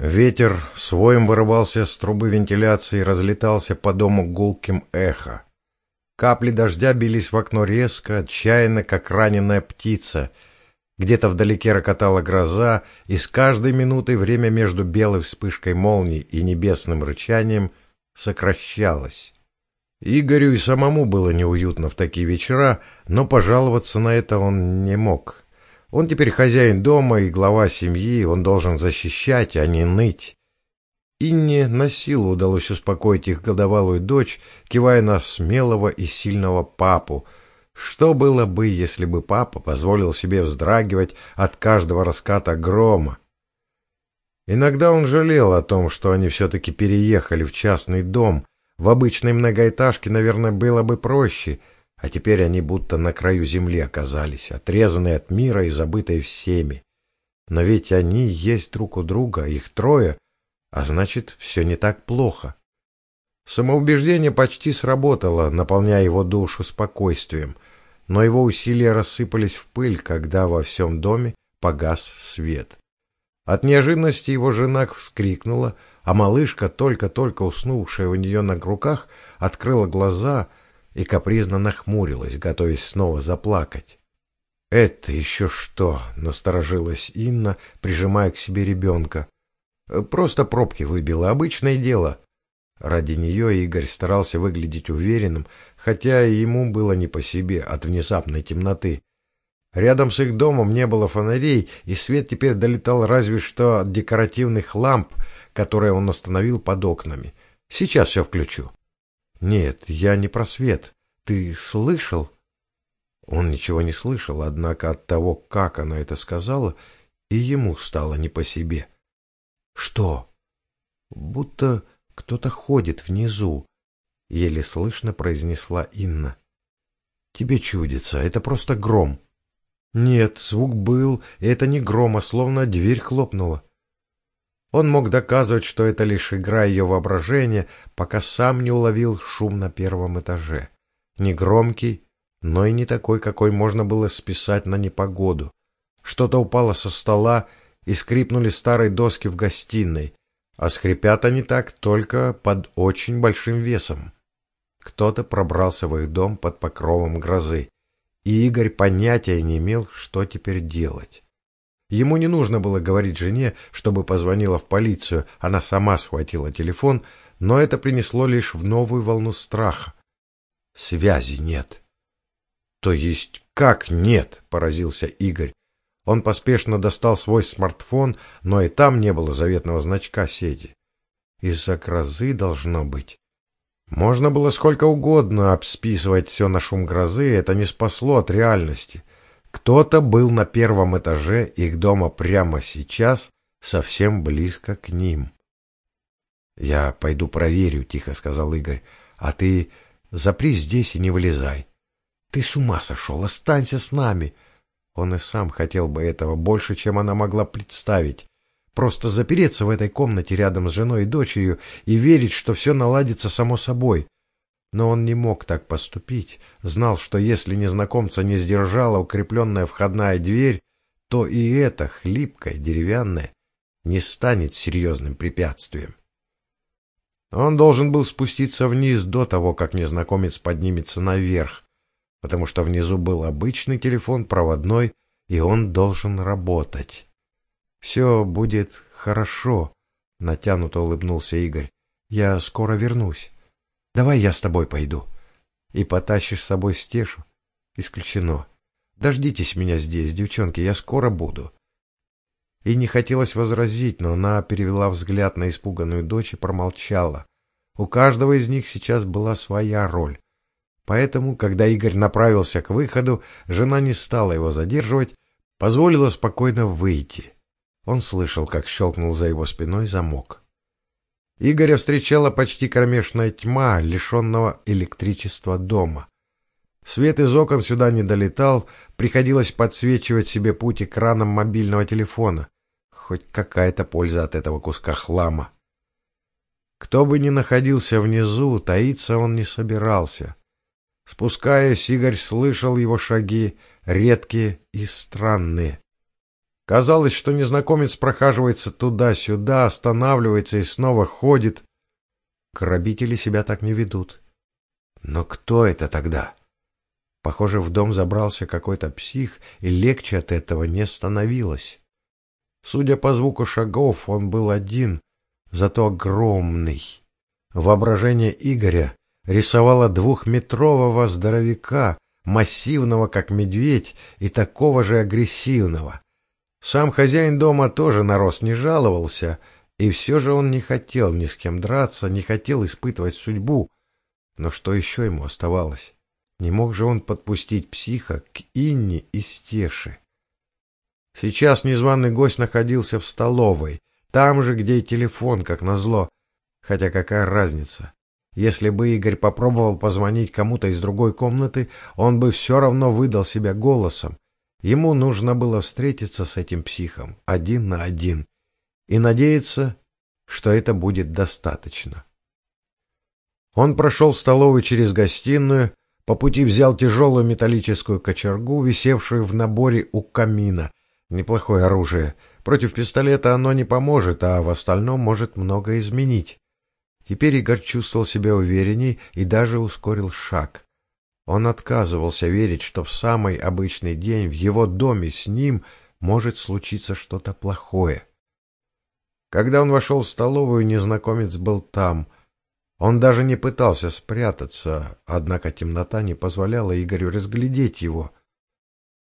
Ветер своим вырывался с трубы вентиляции и разлетался по дому гулким эхо. Капли дождя бились в окно резко, отчаянно, как раненая птица. Где-то вдалеке рокотала гроза, и с каждой минутой время между белой вспышкой молний и небесным рычанием сокращалось. Игорю и самому было неуютно в такие вечера, но пожаловаться на это он не мог. Он теперь хозяин дома и глава семьи, он должен защищать, а не ныть. Инне на силу удалось успокоить их годовалую дочь, кивая на смелого и сильного папу. Что было бы, если бы папа позволил себе вздрагивать от каждого раската грома? Иногда он жалел о том, что они все-таки переехали в частный дом. В обычной многоэтажке, наверное, было бы проще — а теперь они будто на краю земли оказались, отрезанные от мира и забытые всеми. Но ведь они есть друг у друга, их трое, а значит, все не так плохо. Самоубеждение почти сработало, наполняя его душу спокойствием, но его усилия рассыпались в пыль, когда во всем доме погас свет. От неожиданности его жена вскрикнула, а малышка, только-только уснувшая у нее на руках, открыла глаза — и капризно нахмурилась, готовясь снова заплакать. «Это еще что?» — насторожилась Инна, прижимая к себе ребенка. «Просто пробки выбило, обычное дело». Ради нее Игорь старался выглядеть уверенным, хотя ему было не по себе от внезапной темноты. Рядом с их домом не было фонарей, и свет теперь долетал разве что от декоративных ламп, которые он установил под окнами. Сейчас все включу. «Нет, я не про свет. Ты слышал?» Он ничего не слышал, однако от того, как она это сказала, и ему стало не по себе. «Что?» «Будто кто-то ходит внизу», — еле слышно произнесла Инна. «Тебе чудится, это просто гром». «Нет, звук был, и это не гром, а словно дверь хлопнула». Он мог доказывать, что это лишь игра ее воображения, пока сам не уловил шум на первом этаже. Не громкий, но и не такой, какой можно было списать на непогоду. Что-то упало со стола, и скрипнули старые доски в гостиной, а скрипят они так только под очень большим весом. Кто-то пробрался в их дом под покровом грозы, и Игорь понятия не имел, что теперь делать. Ему не нужно было говорить жене, чтобы позвонила в полицию, она сама схватила телефон, но это принесло лишь в новую волну страха. Связи нет. То есть как нет, поразился Игорь. Он поспешно достал свой смартфон, но и там не было заветного значка сети. Из-за грозы должно быть. Можно было сколько угодно обсписывать все на шум грозы, это не спасло от реальности. Кто-то был на первом этаже их дома прямо сейчас, совсем близко к ним. — Я пойду проверю, — тихо сказал Игорь, — а ты запри здесь и не вылезай. — Ты с ума сошел, останься с нами. Он и сам хотел бы этого больше, чем она могла представить. Просто запереться в этой комнате рядом с женой и дочерью и верить, что все наладится само собой — но он не мог так поступить, знал, что если незнакомца не сдержала укрепленная входная дверь, то и эта хлипкая, деревянная, не станет серьезным препятствием. Он должен был спуститься вниз до того, как незнакомец поднимется наверх, потому что внизу был обычный телефон проводной, и он должен работать. «Все будет хорошо», — натянуто улыбнулся Игорь. «Я скоро вернусь». Давай я с тобой пойду. И потащишь с собой Стешу? Исключено. Дождитесь меня здесь, девчонки, я скоро буду. И не хотелось возразить, но она перевела взгляд на испуганную дочь и промолчала. У каждого из них сейчас была своя роль. Поэтому, когда Игорь направился к выходу, жена не стала его задерживать, позволила спокойно выйти. Он слышал, как щелкнул за его спиной замок. Игоря встречала почти кромешная тьма, лишенного электричества дома. Свет из окон сюда не долетал, приходилось подсвечивать себе путь экраном мобильного телефона. Хоть какая-то польза от этого куска хлама. Кто бы ни находился внизу, таиться он не собирался. Спускаясь, Игорь слышал его шаги, редкие и странные. Казалось, что незнакомец прохаживается туда-сюда, останавливается и снова ходит. Грабители себя так не ведут. Но кто это тогда? Похоже, в дом забрался какой-то псих, и легче от этого не становилось. Судя по звуку шагов, он был один, зато огромный. Воображение Игоря рисовало двухметрового здоровяка, массивного, как медведь, и такого же агрессивного. Сам хозяин дома тоже на рост не жаловался, и все же он не хотел ни с кем драться, не хотел испытывать судьбу. Но что еще ему оставалось? Не мог же он подпустить психа к Инне и Стеше. Сейчас незваный гость находился в столовой, там же, где и телефон, как назло. Хотя какая разница? Если бы Игорь попробовал позвонить кому-то из другой комнаты, он бы все равно выдал себя голосом. Ему нужно было встретиться с этим психом один на один и надеяться, что это будет достаточно. Он прошел в столовую через гостиную, по пути взял тяжелую металлическую кочергу, висевшую в наборе у камина. Неплохое оружие. Против пистолета оно не поможет, а в остальном может много изменить. Теперь Игорь чувствовал себя уверенней и даже ускорил шаг. Он отказывался верить, что в самый обычный день в его доме с ним может случиться что-то плохое. Когда он вошел в столовую, незнакомец был там. Он даже не пытался спрятаться, однако темнота не позволяла Игорю разглядеть его.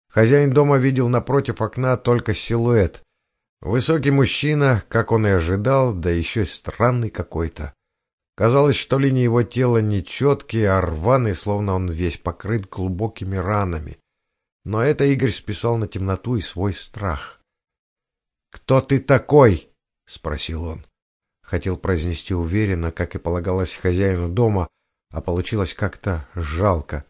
Хозяин дома видел напротив окна только силуэт. Высокий мужчина, как он и ожидал, да еще странный какой-то. Казалось, что линии его тела нечеткие, а рваные, словно он весь покрыт глубокими ранами. Но это Игорь списал на темноту и свой страх. — Кто ты такой? — спросил он. Хотел произнести уверенно, как и полагалось хозяину дома, а получилось как-то жалко.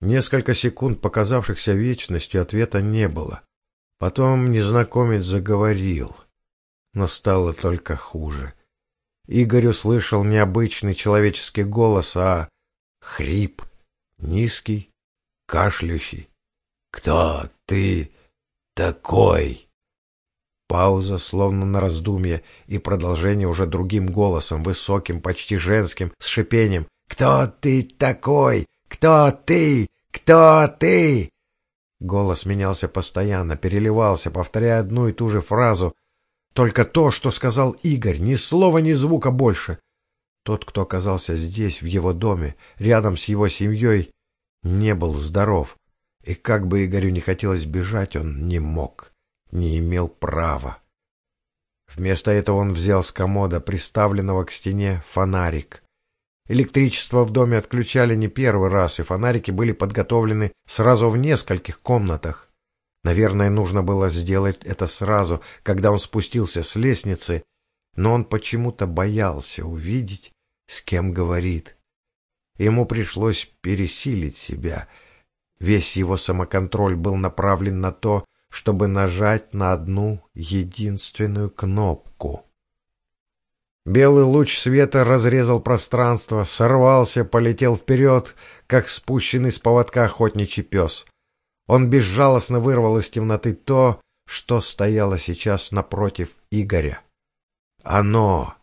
Несколько секунд, показавшихся вечностью, ответа не было. Потом незнакомец заговорил, но стало только хуже. Игорь услышал необычный человеческий голос, а хрип, низкий, кашляющий. «Кто ты такой?» Пауза, словно на раздумье, и продолжение уже другим голосом, высоким, почти женским, с шипением. «Кто ты такой? Кто ты? Кто ты?» Голос менялся постоянно, переливался, повторяя одну и ту же фразу, только то, что сказал Игорь, ни слова, ни звука больше. Тот, кто оказался здесь, в его доме, рядом с его семьей, не был здоров. И как бы Игорю не хотелось бежать, он не мог, не имел права. Вместо этого он взял с комода, приставленного к стене, фонарик. Электричество в доме отключали не первый раз, и фонарики были подготовлены сразу в нескольких комнатах. Наверное, нужно было сделать это сразу, когда он спустился с лестницы, но он почему-то боялся увидеть, с кем говорит. Ему пришлось пересилить себя. Весь его самоконтроль был направлен на то, чтобы нажать на одну единственную кнопку. Белый луч света разрезал пространство, сорвался, полетел вперед, как спущенный с поводка охотничий пес — он безжалостно вырвал из темноты то, что стояло сейчас напротив Игоря. Оно!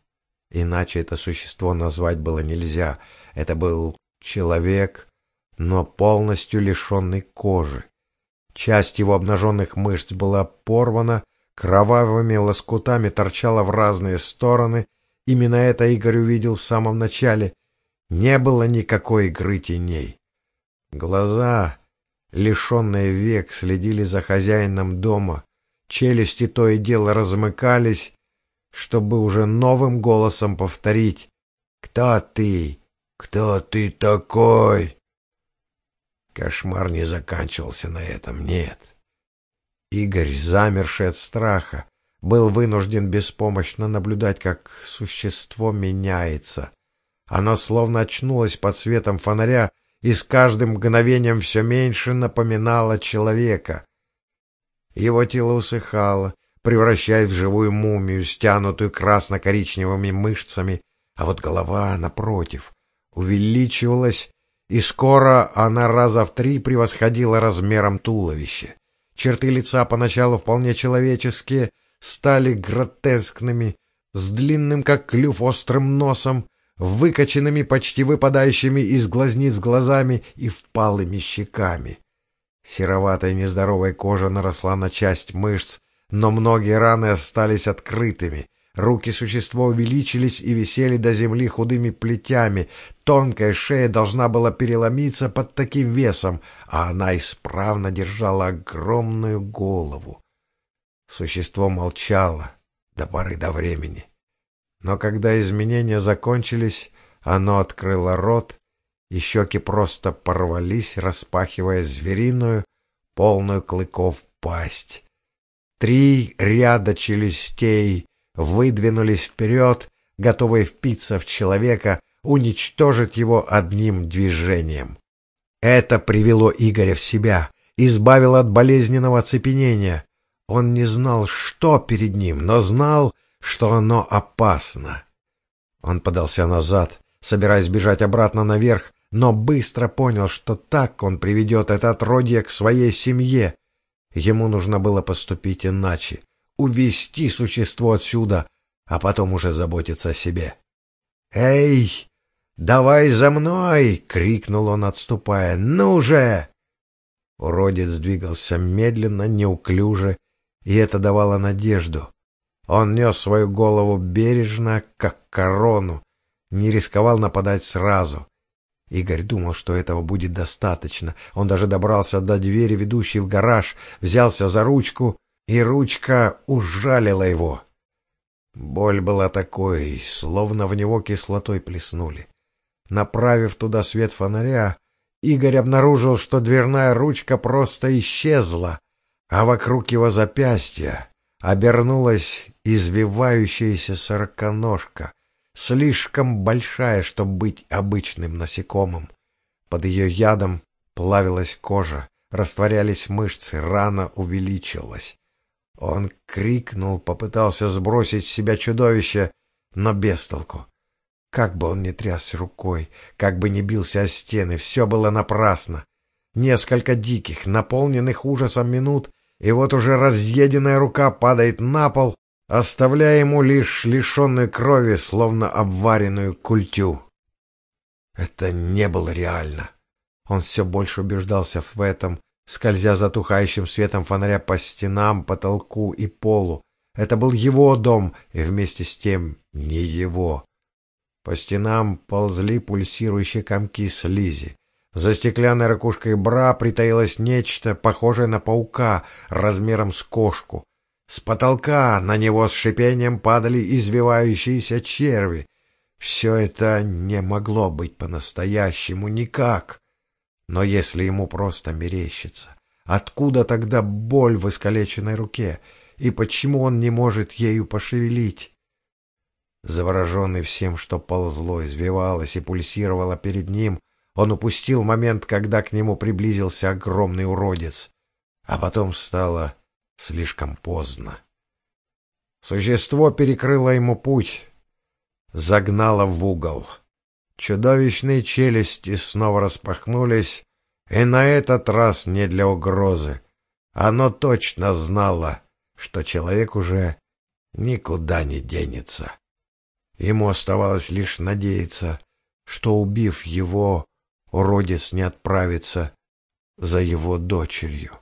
Иначе это существо назвать было нельзя. Это был человек, но полностью лишенный кожи. Часть его обнаженных мышц была порвана, кровавыми лоскутами торчала в разные стороны. Именно это Игорь увидел в самом начале. Не было никакой игры теней. Глаза лишенные век, следили за хозяином дома. Челюсти то и дело размыкались, чтобы уже новым голосом повторить «Кто ты? Кто ты такой?» Кошмар не заканчивался на этом, нет. Игорь, замерший от страха, был вынужден беспомощно наблюдать, как существо меняется. Оно словно очнулось под светом фонаря и с каждым мгновением все меньше напоминало человека. Его тело усыхало, превращаясь в живую мумию, стянутую красно-коричневыми мышцами, а вот голова, напротив, увеличивалась, и скоро она раза в три превосходила размером туловище. Черты лица поначалу вполне человеческие, стали гротескными, с длинным, как клюв, острым носом, выкоченными, почти выпадающими из глазниц глазами и впалыми щеками. Сероватая нездоровая кожа наросла на часть мышц, но многие раны остались открытыми. Руки существа увеличились и висели до земли худыми плетями. Тонкая шея должна была переломиться под таким весом, а она исправно держала огромную голову. Существо молчало до поры до времени. Но когда изменения закончились, оно открыло рот, и щеки просто порвались, распахивая звериную, полную клыков пасть. Три ряда челюстей выдвинулись вперед, готовые впиться в человека, уничтожить его одним движением. Это привело Игоря в себя, избавило от болезненного оцепенения. Он не знал, что перед ним, но знал, что оно опасно. Он подался назад, собираясь бежать обратно наверх, но быстро понял, что так он приведет это отродье к своей семье. Ему нужно было поступить иначе, увести существо отсюда, а потом уже заботиться о себе. «Эй, давай за мной!» — крикнул он, отступая. «Ну же!» Уродец двигался медленно, неуклюже, и это давало надежду. Он нес свою голову бережно, как корону, не рисковал нападать сразу. Игорь думал, что этого будет достаточно. Он даже добрался до двери, ведущей в гараж, взялся за ручку, и ручка ужалила его. Боль была такой, словно в него кислотой плеснули. Направив туда свет фонаря, Игорь обнаружил, что дверная ручка просто исчезла, а вокруг его запястья обернулась извивающаяся сороконожка, слишком большая, чтобы быть обычным насекомым. Под ее ядом плавилась кожа, растворялись мышцы, рана увеличилась. Он крикнул, попытался сбросить с себя чудовище, но без толку. Как бы он ни тряс рукой, как бы ни бился о стены, все было напрасно. Несколько диких, наполненных ужасом минут, и вот уже разъеденная рука падает на пол, оставляя ему лишь лишенную крови, словно обваренную культю. Это не было реально. Он все больше убеждался в этом, скользя затухающим светом фонаря по стенам, потолку и полу. Это был его дом, и вместе с тем не его. По стенам ползли пульсирующие комки слизи. За стеклянной ракушкой бра притаилось нечто, похожее на паука, размером с кошку. С потолка на него с шипением падали извивающиеся черви. Все это не могло быть по-настоящему никак. Но если ему просто мерещится, откуда тогда боль в искалеченной руке, и почему он не может ею пошевелить? Завороженный всем, что ползло, извивалось и пульсировало перед ним, он упустил момент, когда к нему приблизился огромный уродец. А потом стало слишком поздно. Существо перекрыло ему путь, загнало в угол. Чудовищные челюсти снова распахнулись, и на этот раз не для угрозы. Оно точно знало, что человек уже никуда не денется. Ему оставалось лишь надеяться, что, убив его, уродец не отправится за его дочерью.